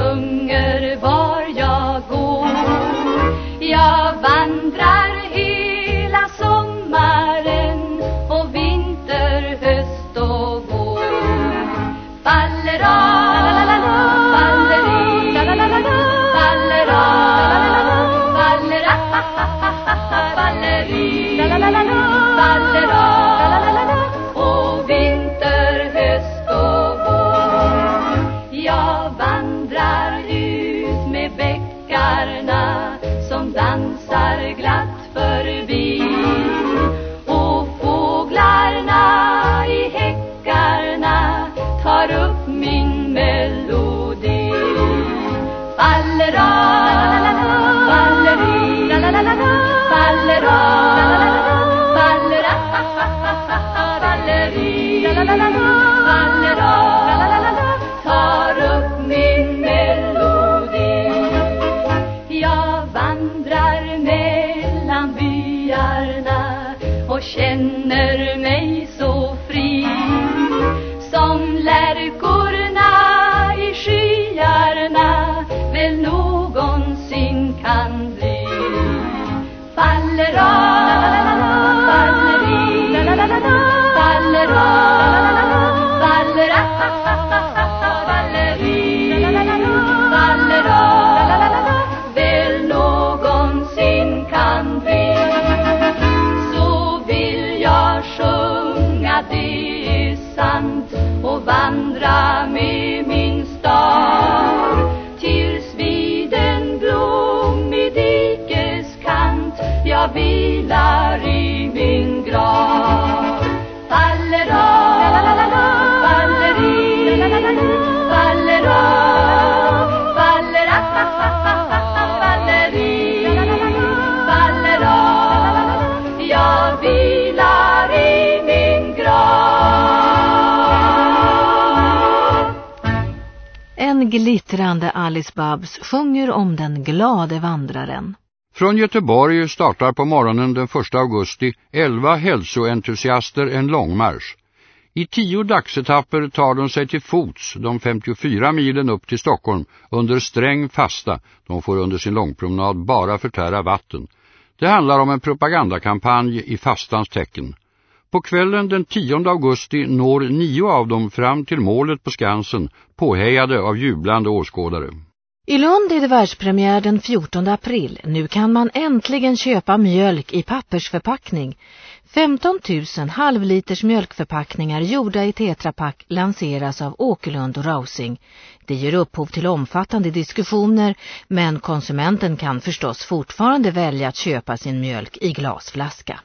sjunger var jag går. Jag vandrar hela sommaren och vinter, höst och vår. Faller av, faller i, faller av, faller av, faller i, faller av. Faller av, faller vilar i min grav. Faller av, faller i, faller av, faller av, faller i, faller av jag vilar i min grav. En glittrande Alice Babs sjunger om den glade vandraren. Från Göteborg startar på morgonen den 1 augusti 11 hälsoentusiaster en långmarsch. I tio dagsetapper tar de sig till fots de 54 milen upp till Stockholm under sträng fasta. De får under sin långpromenad bara förtära vatten. Det handlar om en propagandakampanj i fastans tecken. På kvällen den 10 augusti når nio av dem fram till målet på Skansen, påhejade av jublande åskådare. I Lund är det världspremiär den 14 april. Nu kan man äntligen köpa mjölk i pappersförpackning. 15 000 halvliters mjölkförpackningar gjorda i tetrapack lanseras av Åkerlund och Rausing. Det ger upphov till omfattande diskussioner men konsumenten kan förstås fortfarande välja att köpa sin mjölk i glasflaska.